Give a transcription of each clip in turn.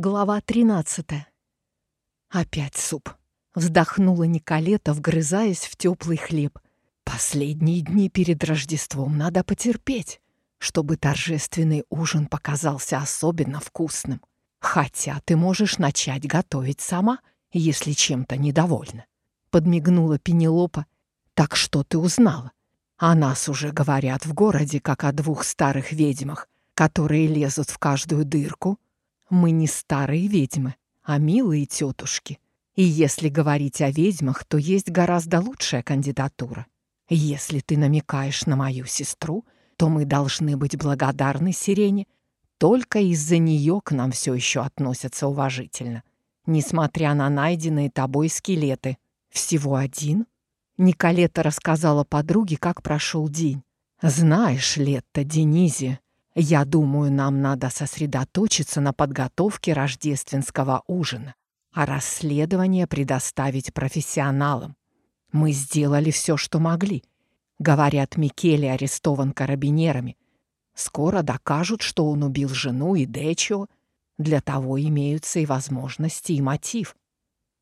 Глава 13. Опять суп. Вздохнула Николета, вгрызаясь в теплый хлеб. Последние дни перед Рождеством надо потерпеть, чтобы торжественный ужин показался особенно вкусным. Хотя ты можешь начать готовить сама, если чем-то недовольна. Подмигнула Пенелопа. Так что ты узнала? О нас уже говорят в городе, как о двух старых ведьмах, которые лезут в каждую дырку, мы не старые ведьмы, а милые тетушки. И если говорить о ведьмах, то есть гораздо лучшая кандидатура. Если ты намекаешь на мою сестру, то мы должны быть благодарны Сирене. Только из-за нее к нам все еще относятся уважительно. Несмотря на найденные тобой скелеты. Всего один? Николета рассказала подруге, как прошел день. «Знаешь, Летта Денизи, я думаю, нам надо сосредоточиться на подготовке рождественского ужина, а расследование предоставить профессионалам. Мы сделали все, что могли. Говорят, Микеле арестован карабинерами. Скоро докажут, что он убил жену и Дечо. Для того имеются и возможности, и мотив.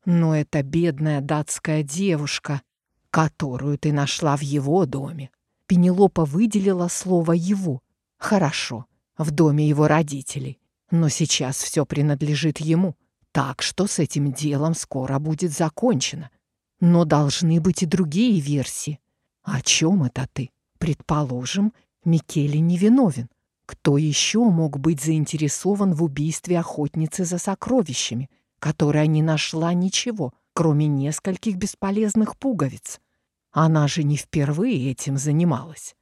Но эта бедная датская девушка, которую ты нашла в его доме, Пенелопа выделила слово «его», Хорошо, в доме его родителей. Но сейчас все принадлежит ему. Так что с этим делом скоро будет закончено. Но должны быть и другие версии. О чем это ты? Предположим, Микеле невиновен. Кто еще мог быть заинтересован в убийстве охотницы за сокровищами, которая не нашла ничего, кроме нескольких бесполезных пуговиц? Она же не впервые этим занималась.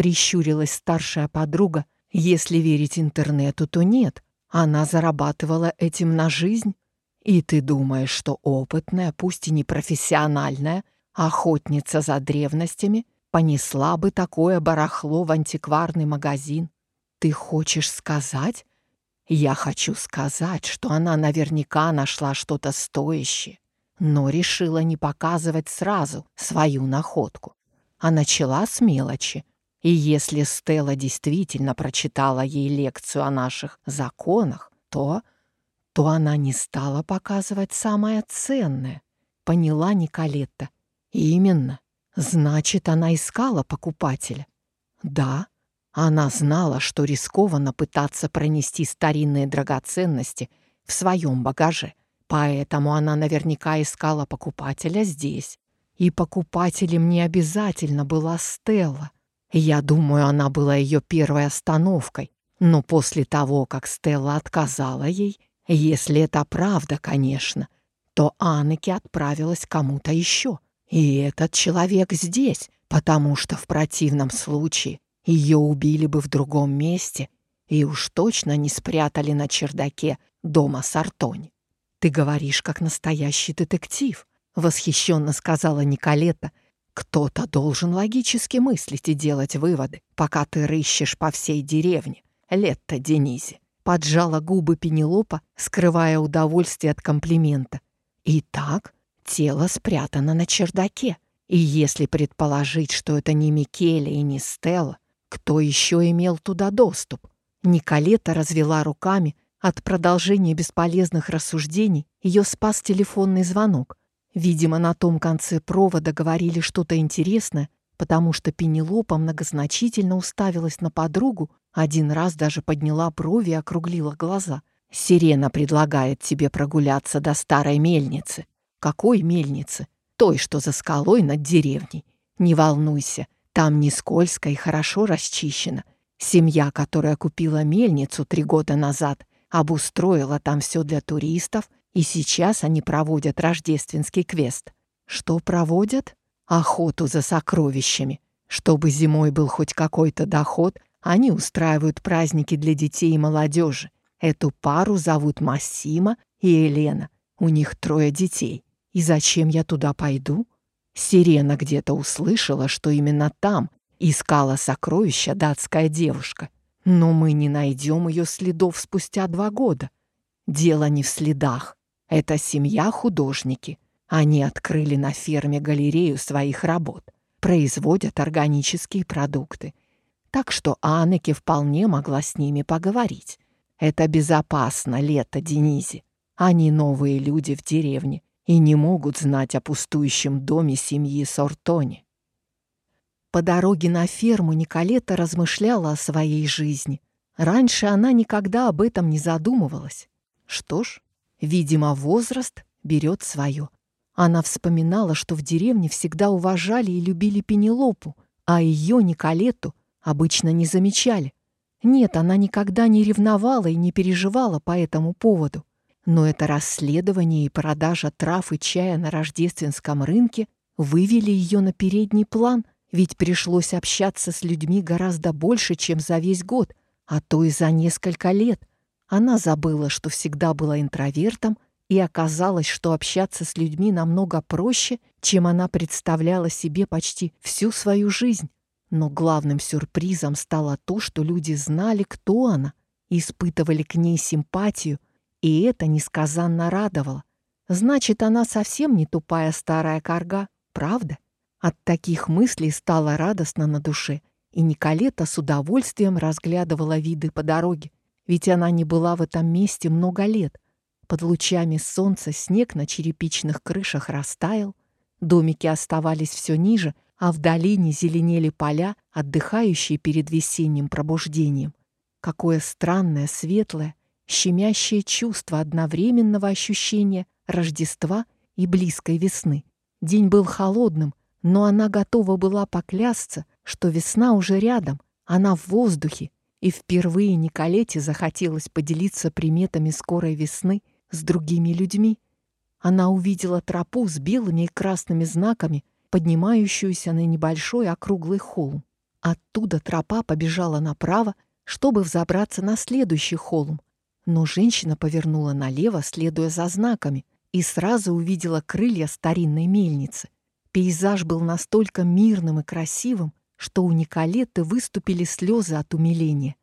Прищурилась старшая подруга. Если верить интернету, то нет. Она зарабатывала этим на жизнь. И ты думаешь, что опытная, пусть и не профессиональная, охотница за древностями понесла бы такое барахло в антикварный магазин? Ты хочешь сказать? Я хочу сказать, что она наверняка нашла что-то стоящее, но решила не показывать сразу свою находку, а начала с мелочи, и если Стелла действительно прочитала ей лекцию о наших законах, то... то она не стала показывать самое ценное. Поняла Николетта. Именно. Значит, она искала покупателя. Да, она знала, что рискованно пытаться пронести старинные драгоценности в своем багаже, поэтому она наверняка искала покупателя здесь. И покупателем не обязательно была Стелла. Я думаю, она была ее первой остановкой, но после того, как Стелла отказала ей, если это правда, конечно, то Аннеке отправилась кому-то еще. И этот человек здесь, потому что в противном случае ее убили бы в другом месте и уж точно не спрятали на чердаке дома Сартони. «Ты говоришь, как настоящий детектив», — восхищенно сказала Николета, кто-то должен логически мыслить и делать выводы, пока ты рыщешь по всей деревне. Летто Денизи. Поджала губы Пенелопа, скрывая удовольствие от комплимента. Итак, тело спрятано на чердаке. И если предположить, что это не Микеле и не Стелла, кто еще имел туда доступ? Николета развела руками. От продолжения бесполезных рассуждений ее спас телефонный звонок. Видимо, на том конце провода говорили что-то интересное, потому что Пенелопа многозначительно уставилась на подругу, один раз даже подняла брови и округлила глаза. «Сирена предлагает тебе прогуляться до старой мельницы». «Какой мельницы?» «Той, что за скалой над деревней. Не волнуйся, там не скользко и хорошо расчищено. Семья, которая купила мельницу три года назад, обустроила там все для туристов — и сейчас они проводят рождественский квест. Что проводят? Охоту за сокровищами. Чтобы зимой был хоть какой-то доход, они устраивают праздники для детей и молодежи. Эту пару зовут Массима и Елена. У них трое детей. И зачем я туда пойду? Сирена где-то услышала, что именно там искала сокровища датская девушка. Но мы не найдем ее следов спустя два года. Дело не в следах. Это семья художники. Они открыли на ферме галерею своих работ, производят органические продукты. Так что Аннеке вполне могла с ними поговорить. Это безопасно, лето Денизи. Они новые люди в деревне и не могут знать о пустующем доме семьи Сортони. По дороге на ферму Николета размышляла о своей жизни. Раньше она никогда об этом не задумывалась. Что ж, видимо, возраст берет свое. Она вспоминала, что в деревне всегда уважали и любили Пенелопу, а ее, Николету, обычно не замечали. Нет, она никогда не ревновала и не переживала по этому поводу. Но это расследование и продажа трав и чая на рождественском рынке вывели ее на передний план, ведь пришлось общаться с людьми гораздо больше, чем за весь год, а то и за несколько лет. Она забыла, что всегда была интровертом, и оказалось, что общаться с людьми намного проще, чем она представляла себе почти всю свою жизнь. Но главным сюрпризом стало то, что люди знали, кто она, испытывали к ней симпатию, и это несказанно радовало. Значит, она совсем не тупая старая корга, правда? От таких мыслей стало радостно на душе, и Николета с удовольствием разглядывала виды по дороге, ведь она не была в этом месте много лет. Под лучами солнца снег на черепичных крышах растаял, домики оставались все ниже, а в долине зеленели поля, отдыхающие перед весенним пробуждением. Какое странное, светлое, щемящее чувство одновременного ощущения Рождества и близкой весны. День был холодным, но она готова была поклясться, что весна уже рядом, она в воздухе, и впервые Николете захотелось поделиться приметами скорой весны с другими людьми. Она увидела тропу с белыми и красными знаками, поднимающуюся на небольшой округлый холм. Оттуда тропа побежала направо, чтобы взобраться на следующий холм. Но женщина повернула налево, следуя за знаками, и сразу увидела крылья старинной мельницы — Пейзаж был настолько мирным и красивым, что у Николеты выступили слезы от умиления.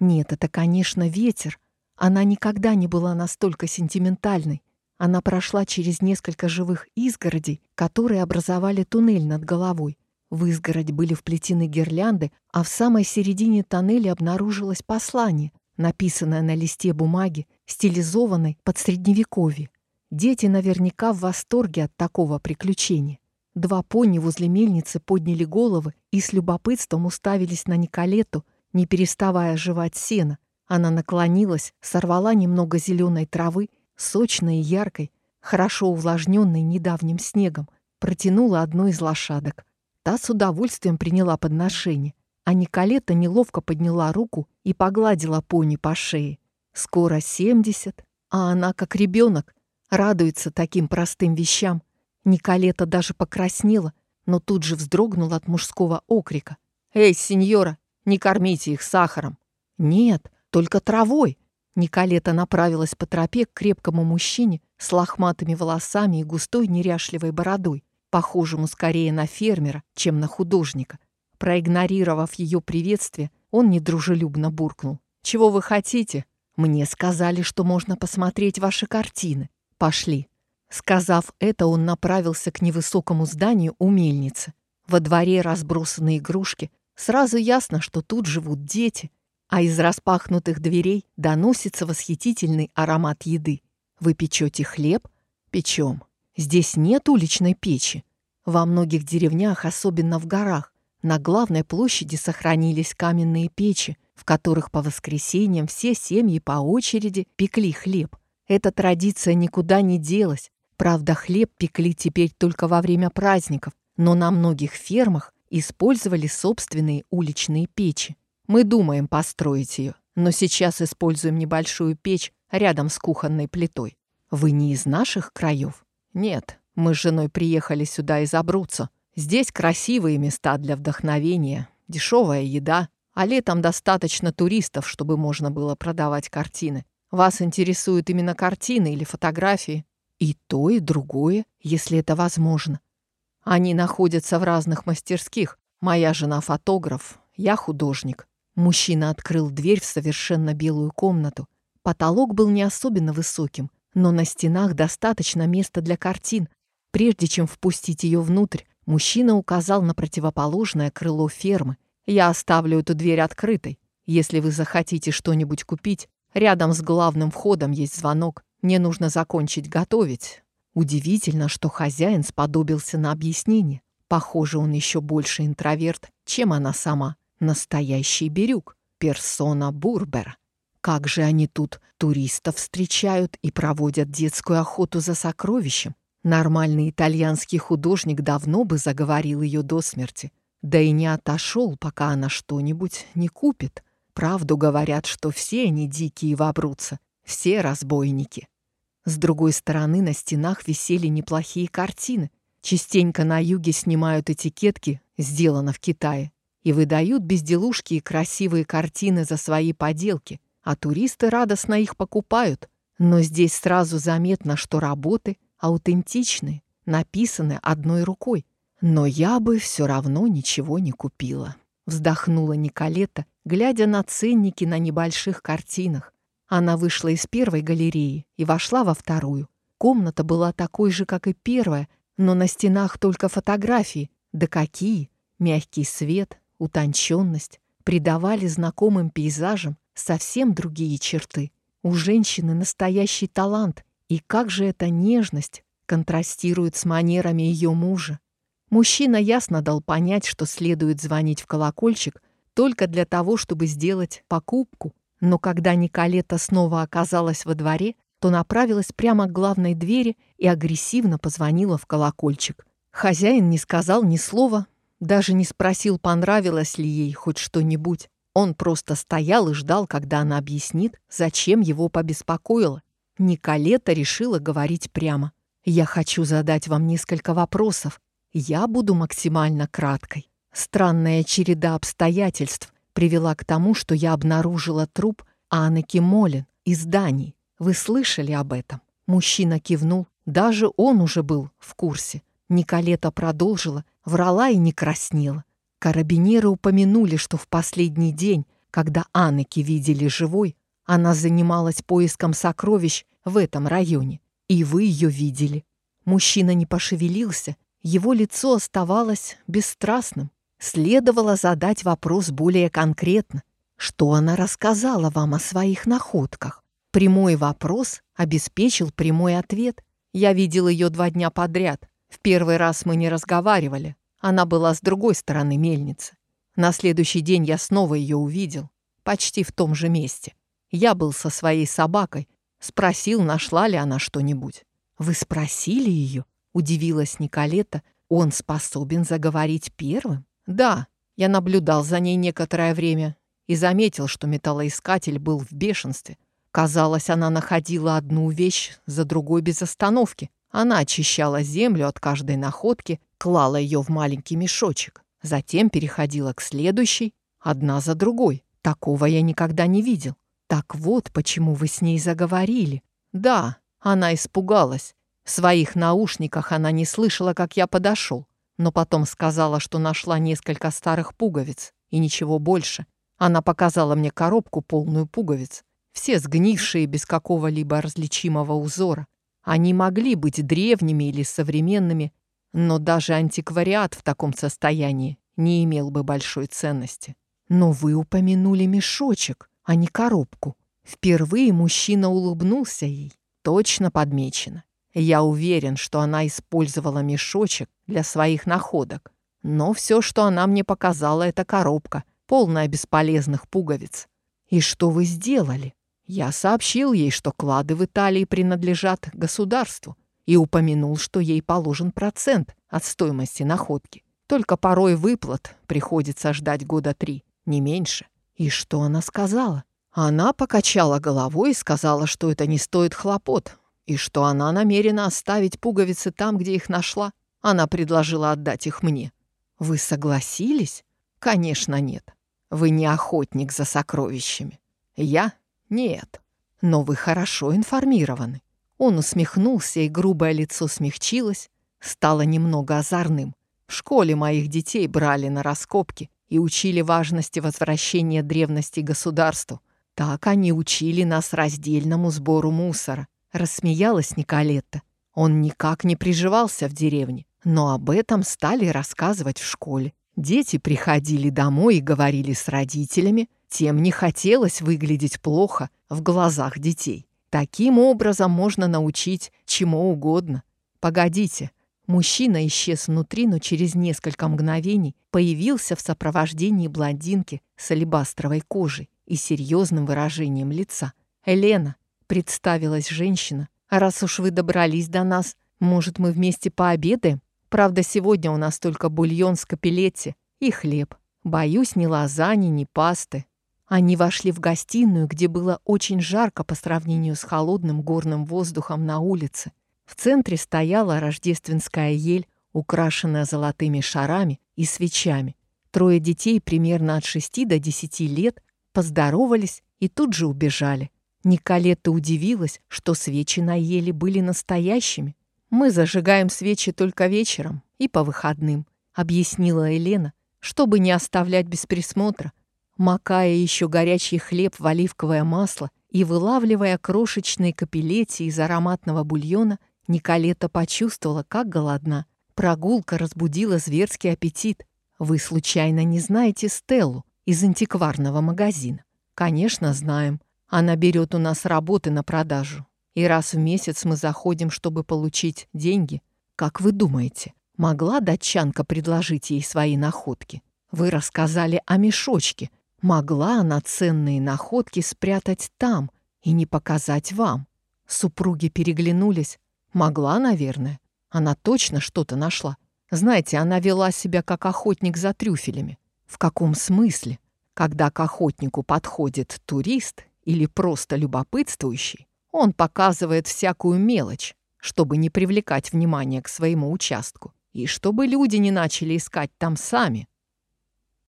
Нет, это, конечно, ветер. Она никогда не была настолько сентиментальной. Она прошла через несколько живых изгородей, которые образовали туннель над головой. В изгородь были вплетены гирлянды, а в самой середине тоннеля обнаружилось послание, написанное на листе бумаги, стилизованной под средневековье. Дети наверняка в восторге от такого приключения. Два пони возле мельницы подняли головы и с любопытством уставились на Николету, не переставая жевать сено. Она наклонилась, сорвала немного зеленой травы, сочной и яркой, хорошо увлажненной недавним снегом, протянула одну из лошадок. Та с удовольствием приняла подношение, а Николета неловко подняла руку и погладила пони по шее. Скоро семьдесят, а она, как ребенок, радуется таким простым вещам — Николета даже покраснела, но тут же вздрогнула от мужского окрика. «Эй, сеньора, не кормите их сахаром!» «Нет, только травой!» Николета направилась по тропе к крепкому мужчине с лохматыми волосами и густой неряшливой бородой, похожему скорее на фермера, чем на художника. Проигнорировав ее приветствие, он недружелюбно буркнул. «Чего вы хотите? Мне сказали, что можно посмотреть ваши картины. Пошли». Сказав это, он направился к невысокому зданию у мельницы. Во дворе разбросаны игрушки. Сразу ясно, что тут живут дети, а из распахнутых дверей доносится восхитительный аромат еды. Вы печете хлеб? Печем. Здесь нет уличной печи. Во многих деревнях, особенно в горах, на главной площади сохранились каменные печи, в которых по воскресеньям все семьи по очереди пекли хлеб. Эта традиция никуда не делась, Правда, хлеб пекли теперь только во время праздников, но на многих фермах использовали собственные уличные печи. Мы думаем построить ее, но сейчас используем небольшую печь рядом с кухонной плитой. Вы не из наших краев? Нет, мы с женой приехали сюда из Абруццо. Здесь красивые места для вдохновения, дешевая еда, а летом достаточно туристов, чтобы можно было продавать картины. Вас интересуют именно картины или фотографии? И то, и другое, если это возможно. Они находятся в разных мастерских. Моя жена фотограф, я художник. Мужчина открыл дверь в совершенно белую комнату. Потолок был не особенно высоким, но на стенах достаточно места для картин. Прежде чем впустить ее внутрь, мужчина указал на противоположное крыло фермы. «Я оставлю эту дверь открытой. Если вы захотите что-нибудь купить, Рядом с главным входом есть звонок. Мне нужно закончить готовить. Удивительно, что хозяин сподобился на объяснение. Похоже, он еще больше интроверт, чем она сама. Настоящий бирюк. Персона Бурбер. Как же они тут туристов встречают и проводят детскую охоту за сокровищем. Нормальный итальянский художник давно бы заговорил ее до смерти. Да и не отошел, пока она что-нибудь не купит. Правду говорят, что все они дикие вобрутся, все разбойники. С другой стороны на стенах висели неплохие картины. Частенько на юге снимают этикетки «Сделано в Китае» и выдают безделушки и красивые картины за свои поделки, а туристы радостно их покупают. Но здесь сразу заметно, что работы аутентичные, написаны одной рукой. Но я бы все равно ничего не купила. Вздохнула Николета, глядя на ценники на небольших картинах. Она вышла из первой галереи и вошла во вторую. Комната была такой же, как и первая, но на стенах только фотографии. Да какие! Мягкий свет, утонченность придавали знакомым пейзажам совсем другие черты. У женщины настоящий талант, и как же эта нежность контрастирует с манерами ее мужа. Мужчина ясно дал понять, что следует звонить в колокольчик только для того, чтобы сделать покупку. Но когда Николета снова оказалась во дворе, то направилась прямо к главной двери и агрессивно позвонила в колокольчик. Хозяин не сказал ни слова, даже не спросил, понравилось ли ей хоть что-нибудь. Он просто стоял и ждал, когда она объяснит, зачем его побеспокоила. Николета решила говорить прямо. «Я хочу задать вам несколько вопросов. Я буду максимально краткой. Странная череда обстоятельств привела к тому, что я обнаружила труп Анны Кимолин из Дании. Вы слышали об этом?» Мужчина кивнул. Даже он уже был в курсе. Николета продолжила, врала и не краснела. Карабинеры упомянули, что в последний день, когда Аннеки видели живой, она занималась поиском сокровищ в этом районе, и вы ее видели. Мужчина не пошевелился, его лицо оставалось бесстрастным. Следовало задать вопрос более конкретно. Что она рассказала вам о своих находках? Прямой вопрос обеспечил прямой ответ. Я видел ее два дня подряд. В первый раз мы не разговаривали. Она была с другой стороны мельницы. На следующий день я снова ее увидел. Почти в том же месте. Я был со своей собакой. Спросил, нашла ли она что-нибудь. «Вы спросили ее?» Удивилась Николета. Он способен заговорить первым? Да, я наблюдал за ней некоторое время и заметил, что металлоискатель был в бешенстве. Казалось, она находила одну вещь за другой без остановки. Она очищала землю от каждой находки, клала ее в маленький мешочек, затем переходила к следующей, одна за другой. Такого я никогда не видел. Так вот, почему вы с ней заговорили. Да, она испугалась в своих наушниках она не слышала, как я подошел, но потом сказала, что нашла несколько старых пуговиц и ничего больше. Она показала мне коробку, полную пуговиц, все сгнившие без какого-либо различимого узора. Они могли быть древними или современными, но даже антиквариат в таком состоянии не имел бы большой ценности. Но вы упомянули мешочек, а не коробку. Впервые мужчина улыбнулся ей. Точно подмечено. Я уверен, что она использовала мешочек для своих находок. Но все, что она мне показала, это коробка, полная бесполезных пуговиц. И что вы сделали? Я сообщил ей, что клады в Италии принадлежат государству, и упомянул, что ей положен процент от стоимости находки. Только порой выплат приходится ждать года три, не меньше. И что она сказала? Она покачала головой и сказала, что это не стоит хлопот, и что она намерена оставить пуговицы там, где их нашла. Она предложила отдать их мне. Вы согласились? Конечно, нет. Вы не охотник за сокровищами. Я? Нет. Но вы хорошо информированы. Он усмехнулся, и грубое лицо смягчилось, стало немного озорным. В школе моих детей брали на раскопки и учили важности возвращения древности государству. Так они учили нас раздельному сбору мусора. Рассмеялась Николетта. Он никак не приживался в деревне, но об этом стали рассказывать в школе. Дети приходили домой и говорили с родителями, Тем не хотелось выглядеть плохо в глазах детей. Таким образом можно научить чему угодно. Погодите, мужчина исчез внутри, но через несколько мгновений появился в сопровождении блондинки с алебастровой кожей и серьезным выражением лица. «Елена», — представилась женщина, «а раз уж вы добрались до нас, может, мы вместе пообедаем? Правда, сегодня у нас только бульон с капелетти и хлеб. Боюсь, ни лазани, ни пасты». Они вошли в гостиную, где было очень жарко по сравнению с холодным горным воздухом на улице. В центре стояла рождественская ель, украшенная золотыми шарами и свечами. Трое детей примерно от 6 до 10 лет поздоровались и тут же убежали. Николетта удивилась, что свечи на еле были настоящими. «Мы зажигаем свечи только вечером и по выходным», — объяснила Елена, чтобы не оставлять без присмотра, макая еще горячий хлеб в оливковое масло и вылавливая крошечные капеллети из ароматного бульона, Николета почувствовала, как голодна. Прогулка разбудила зверский аппетит. Вы случайно не знаете Стеллу из антикварного магазина? Конечно, знаем. Она берет у нас работы на продажу. И раз в месяц мы заходим, чтобы получить деньги. Как вы думаете, могла датчанка предложить ей свои находки? Вы рассказали о мешочке, Могла она ценные находки спрятать там и не показать вам? Супруги переглянулись. Могла, наверное. Она точно что-то нашла. Знаете, она вела себя как охотник за трюфелями. В каком смысле? Когда к охотнику подходит турист или просто любопытствующий, он показывает всякую мелочь, чтобы не привлекать внимание к своему участку и чтобы люди не начали искать там сами.